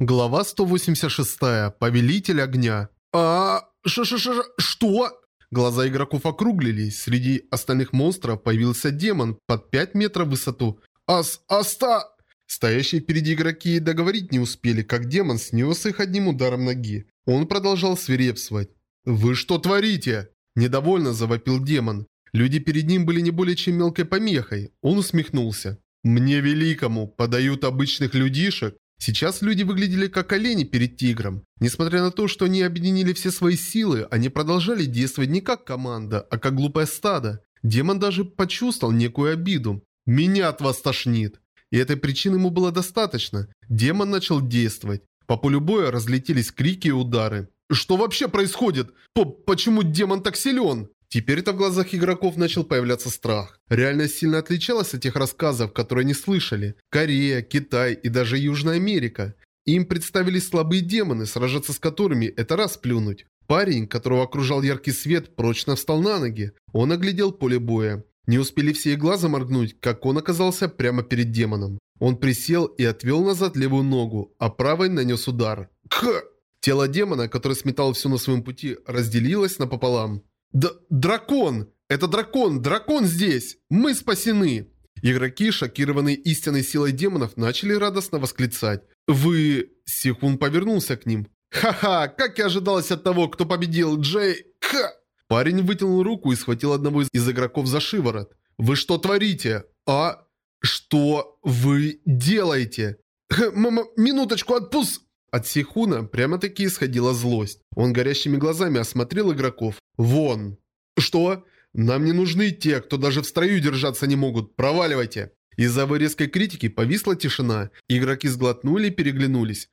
Глава 186. Повелитель огня. а ш ш ш что Глаза игроков округлились. Среди остальных монстров появился демон под 5 метров в высоту. «Ас... Аста...» Стоящие впереди игроки договорить не успели, как демон снес их одним ударом ноги. Он продолжал свирепствовать. «Вы что творите?» Недовольно завопил демон. Люди перед ним были не более чем мелкой помехой. Он усмехнулся. «Мне великому подают обычных людишек, Сейчас люди выглядели как олени перед тигром. Несмотря на то, что они объединили все свои силы, они продолжали действовать не как команда, а как глупое стадо. Демон даже почувствовал некую обиду. «Меня от вас тошнит!» И этой причины ему было достаточно. Демон начал действовать. По полю боя разлетелись крики и удары. «Что вообще происходит? П Почему демон так силен?» Теперь-то в глазах игроков начал появляться страх. Реальность сильно отличалась от тех рассказов, которые они слышали. Корея, Китай и даже Южная Америка. Им представились слабые демоны, сражаться с которыми – это раз плюнуть. Парень, которого окружал яркий свет, прочно встал на ноги. Он оглядел поле боя. Не успели все и глаза моргнуть, как он оказался прямо перед демоном. Он присел и отвел назад левую ногу, а правой нанес удар. Х! Тело демона, который сметал все на своем пути, разделилось напополам. Д дракон! Это дракон! Дракон здесь! Мы спасены!» Игроки, шокированные истинной силой демонов, начали радостно восклицать. «Вы...» Сихун повернулся к ним. «Ха-ха! Как и ожидалось от того, кто победил Джей... Ха!» Парень вытянул руку и схватил одного из игроков за шиворот. «Вы что творите? А... Что вы делаете?» Х, мама, минуточку, отпуск...» От Сихуна прямо-таки исходила злость. Он горящими глазами осмотрел игроков. «Вон!» «Что? Нам не нужны те, кто даже в строю держаться не могут. Проваливайте!» Из-за резкой критики повисла тишина. Игроки сглотнули и переглянулись.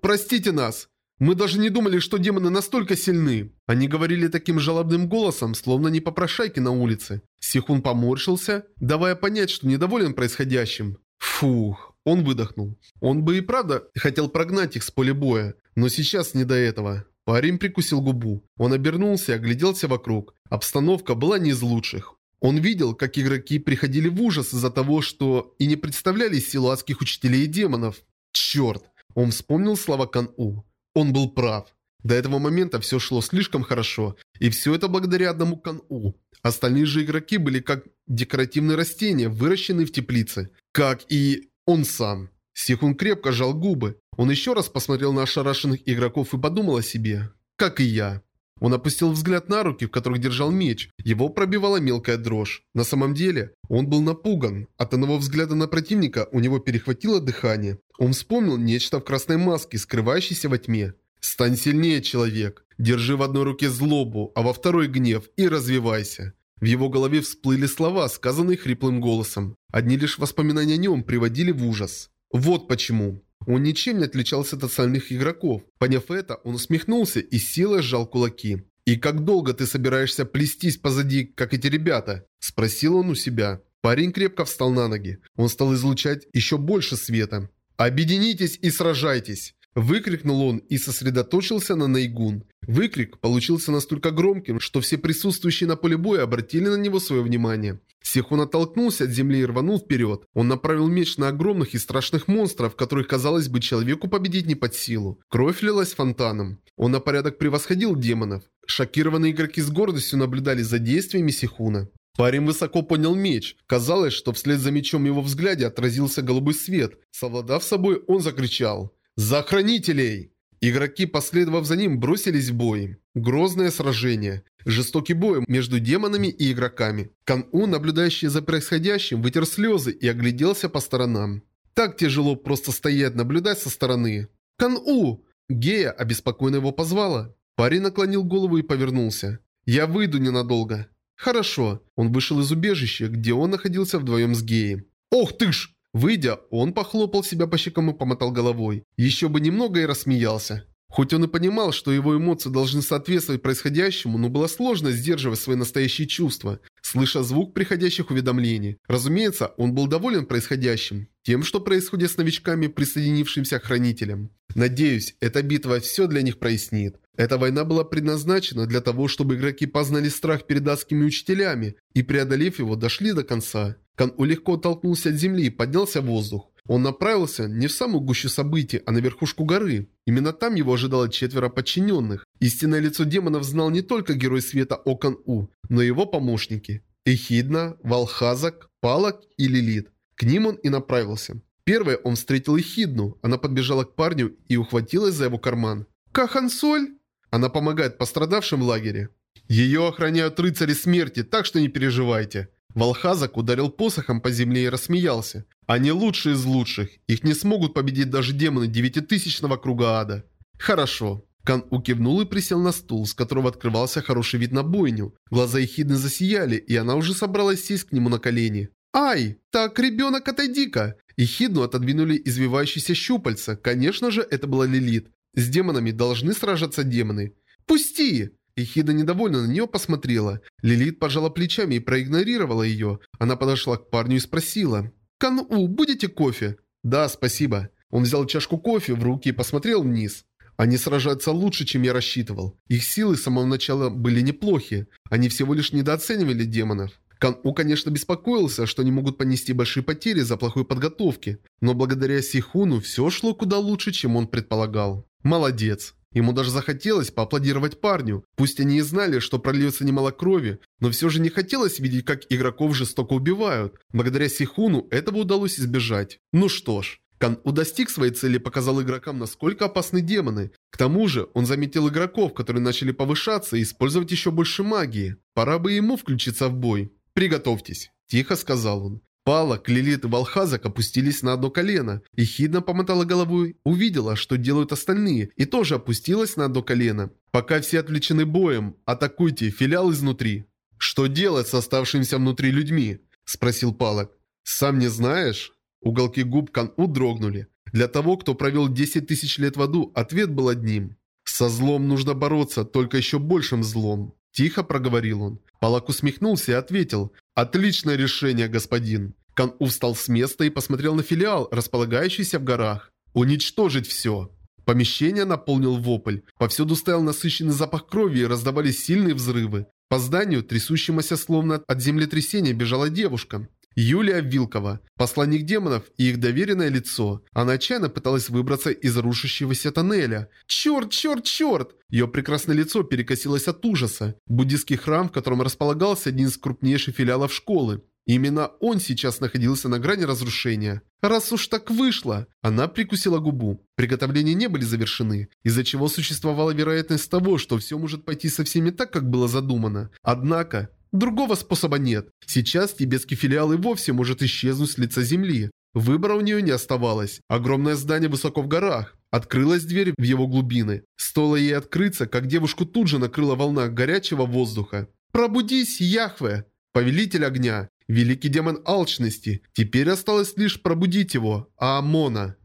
«Простите нас! Мы даже не думали, что демоны настолько сильны!» Они говорили таким жалобным голосом, словно не попрошайки на улице. Сихун поморщился, давая понять, что недоволен происходящим. Фух, он выдохнул. Он бы и правда хотел прогнать их с поля боя, но сейчас не до этого. Парень прикусил губу. Он обернулся и огляделся вокруг. Обстановка была не из лучших. Он видел, как игроки приходили в ужас из-за того, что и не представляли силу адских учителей и демонов. Черт! Он вспомнил слова Кан-У. Он был прав. До этого момента все шло слишком хорошо, и все это благодаря одному Кан-У. Остальные же игроки были как декоративные растения, выращенные в теплице. Как и он сам. Сихун крепко жал губы. Он еще раз посмотрел на ошарашенных игроков и подумал о себе. Как и я. Он опустил взгляд на руки, в которых держал меч. Его пробивала мелкая дрожь. На самом деле, он был напуган. От одного взгляда на противника у него перехватило дыхание. Он вспомнил нечто в красной маске, скрывающейся во тьме. «Стань сильнее, человек. Держи в одной руке злобу, а во второй гнев и развивайся». В его голове всплыли слова, сказанные хриплым голосом. Одни лишь воспоминания о нем приводили в ужас. Вот почему. Он ничем не отличался от остальных игроков. Поняв это, он усмехнулся и силой сжал кулаки. «И как долго ты собираешься плестись позади, как эти ребята?» – спросил он у себя. Парень крепко встал на ноги. Он стал излучать еще больше света. «Объединитесь и сражайтесь!» Выкрикнул он и сосредоточился на Найгун. Выкрик получился настолько громким, что все присутствующие на поле боя обратили на него свое внимание. Сихун оттолкнулся от земли и рванул вперед. Он направил меч на огромных и страшных монстров, которых, казалось бы, человеку победить не под силу. Кровь лилась фонтаном. Он на порядок превосходил демонов. Шокированные игроки с гордостью наблюдали за действиями Сихуна. Парень высоко поднял меч. Казалось, что вслед за мечом его взгляде отразился голубой свет. Совладав собой, он закричал. «За хранителей!» Игроки, последовав за ним, бросились в бой. Грозное сражение. Жестокий бой между демонами и игроками. Кан-У, наблюдающий за происходящим, вытер слезы и огляделся по сторонам. Так тяжело просто стоять, наблюдать со стороны. «Кан-У!» Гея обеспокоенно его позвала. Парень наклонил голову и повернулся. «Я выйду ненадолго». «Хорошо». Он вышел из убежища, где он находился вдвоем с Геей. «Ох ты ж!» Выйдя, он похлопал себя по щекам и помотал головой. Еще бы немного и рассмеялся. Хоть он и понимал, что его эмоции должны соответствовать происходящему, но было сложно сдерживать свои настоящие чувства, слыша звук приходящих уведомлений. Разумеется, он был доволен происходящим, тем, что происходит с новичками, присоединившимся к хранителям. Надеюсь, эта битва все для них прояснит. Эта война была предназначена для того, чтобы игроки познали страх перед адскими учителями и, преодолев его, дошли до конца. Кан-У легко оттолкнулся от земли и поднялся в воздух. Он направился не в самую гущу событий, а на верхушку горы. Именно там его ожидало четверо подчиненных. Истинное лицо демонов знал не только герой света Окан-У, но и его помощники. Эхидна, Валхазак, Палак и Лилит. К ним он и направился. Первое он встретил Эхидну. Она подбежала к парню и ухватилась за его карман. «Кахансоль?» Она помогает пострадавшим в лагере. Ее охраняют рыцари смерти, так что не переживайте. Волхазак ударил посохом по земле и рассмеялся. Они лучшие из лучших. Их не смогут победить даже демоны девятитысячного круга ада. Хорошо. Кан укивнул и присел на стул, с которого открывался хороший вид на бойню. Глаза Эхидны засияли, и она уже собралась сесть к нему на колени. «Ай! Так, ребенок, отойди-ка!» Эхидну отодвинули извивающиеся щупальца. Конечно же, это была Лилит. С демонами должны сражаться демоны. «Пусти!» Эхида недовольно на нее посмотрела. Лилит пожала плечами и проигнорировала ее. Она подошла к парню и спросила. «Кан-У, будете кофе?» «Да, спасибо». Он взял чашку кофе в руки и посмотрел вниз. Они сражаются лучше, чем я рассчитывал. Их силы с самого начала были неплохи. Они всего лишь недооценивали демонов. Кан-У, конечно, беспокоился, что они могут понести большие потери за плохой подготовки. Но благодаря Сихуну все шло куда лучше, чем он предполагал. Молодец. Ему даже захотелось поаплодировать парню. Пусть они и знали, что прольется немало крови, но все же не хотелось видеть, как игроков жестоко убивают. Благодаря Сихуну этого удалось избежать. Ну что ж. Кан У достиг своей цели и показал игрокам, насколько опасны демоны. К тому же, он заметил игроков, которые начали повышаться и использовать еще больше магии. Пора бы ему включиться в бой. «Приготовьтесь», – тихо сказал он. Палок, Лилит и Волхазак опустились на одно колено. И Хидна помотала головой, увидела, что делают остальные, и тоже опустилась на одно колено. Пока все отвлечены боем, атакуйте филиал изнутри. «Что делать с оставшимися внутри людьми?» – спросил Палок. «Сам не знаешь?» Уголки губ Кан-У дрогнули. Для того, кто провел 10 тысяч лет в аду, ответ был одним. «Со злом нужно бороться, только еще большим злом». Тихо проговорил он. Палак усмехнулся и ответил. «Отличное решение, господин». Кан-У встал с места и посмотрел на филиал, располагающийся в горах. «Уничтожить все». Помещение наполнил вопль. Повсюду стоял насыщенный запах крови и раздавались сильные взрывы. По зданию, трясущемуся словно от землетрясения, бежала девушка. Юлия Вилкова, посланник демонов и их доверенное лицо. Она отчаянно пыталась выбраться из рушащегося тоннеля. Черт, черт, черт! Ее прекрасное лицо перекосилось от ужаса. Буддийский храм, в котором располагался один из крупнейших филиалов школы. Именно он сейчас находился на грани разрушения. Раз уж так вышло, она прикусила губу. Приготовления не были завершены, из-за чего существовала вероятность того, что все может пойти совсем не так, как было задумано. Однако, Другого способа нет. Сейчас тибетский филиал и вовсе может исчезнуть с лица земли. Выбора у нее не оставалось. Огромное здание высоко в горах. Открылась дверь в его глубины. Стоило ей открыться, как девушку тут же накрыла волна горячего воздуха. «Пробудись, Яхве!» Повелитель огня. Великий демон алчности. Теперь осталось лишь пробудить его, а Амона.